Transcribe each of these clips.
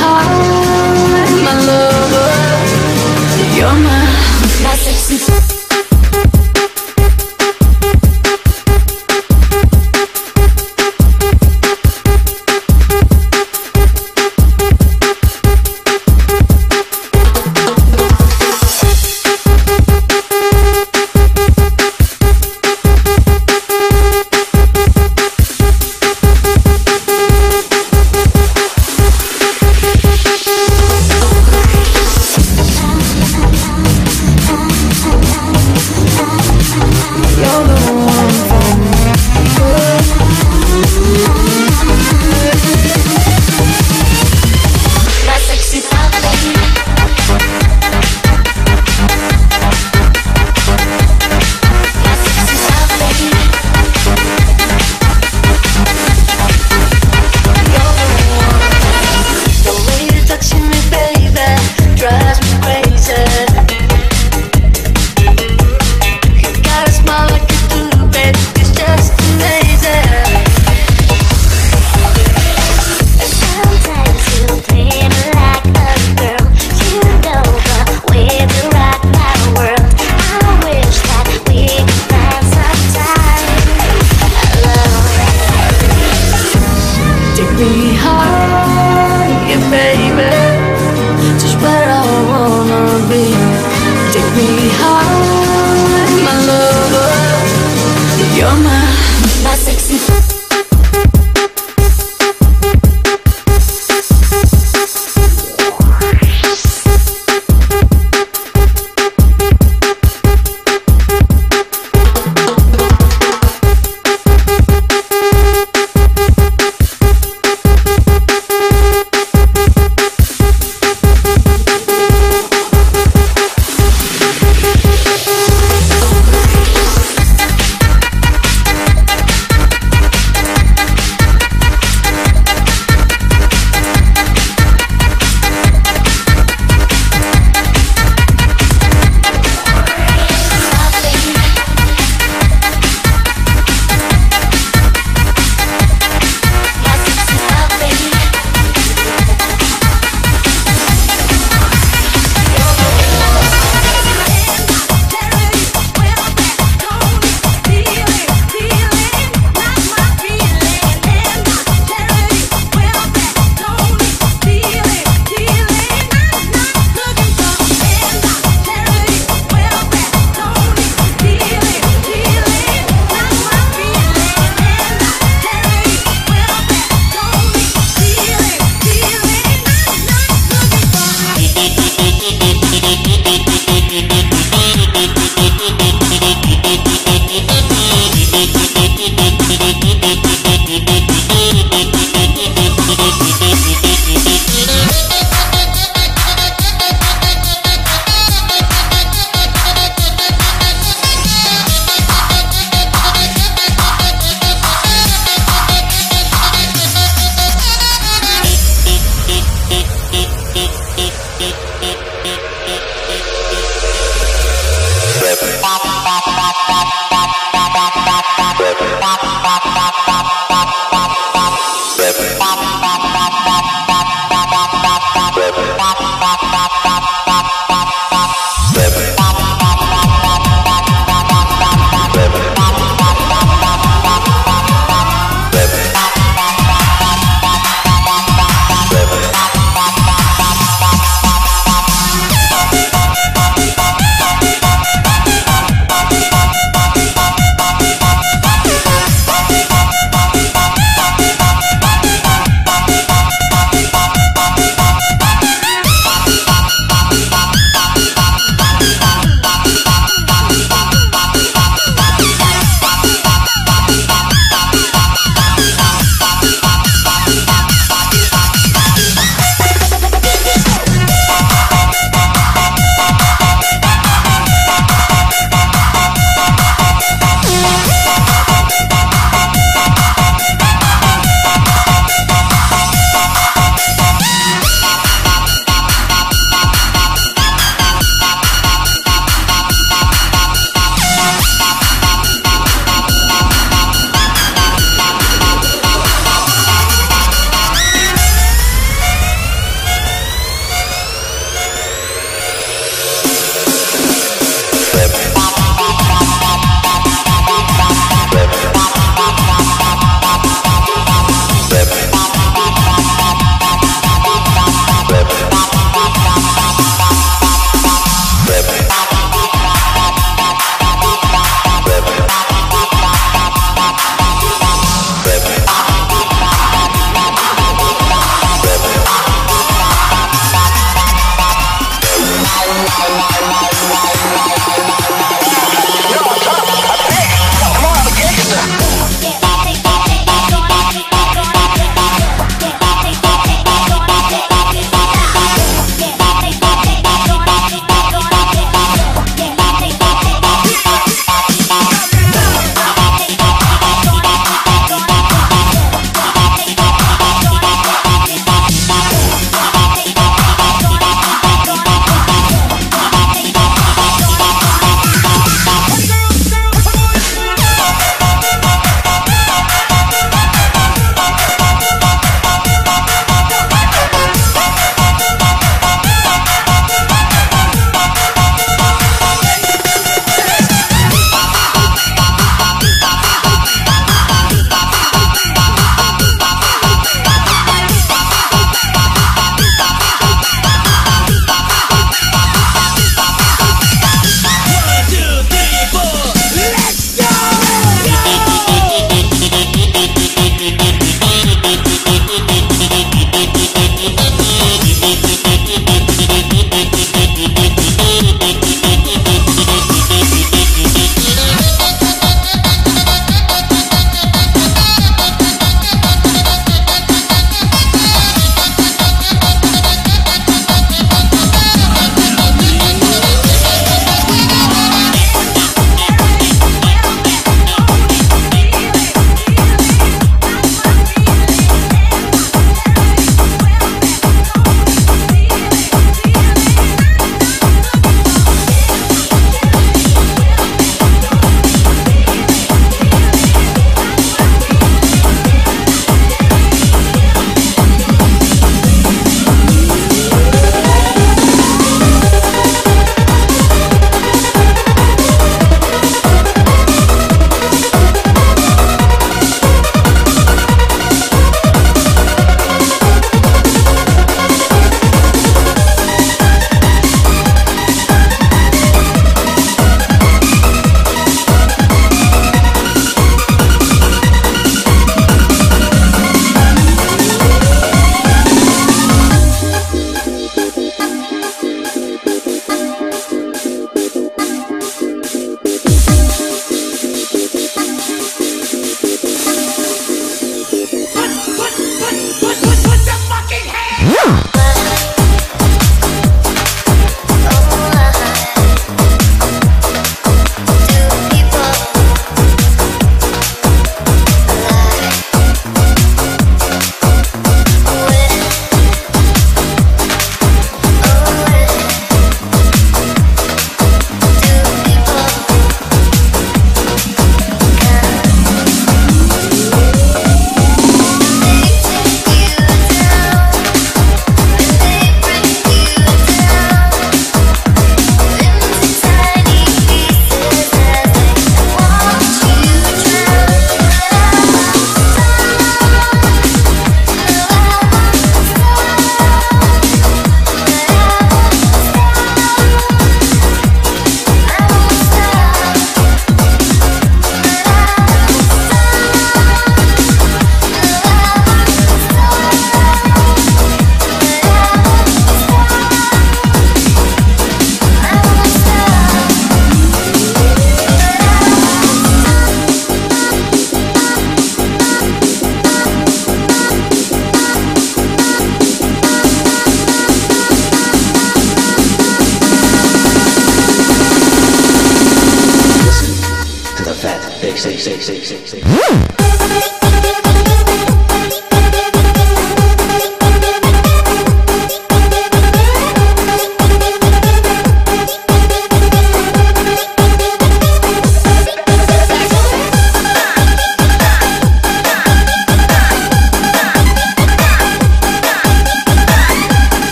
High, my lover. You're my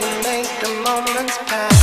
you make the moments pass.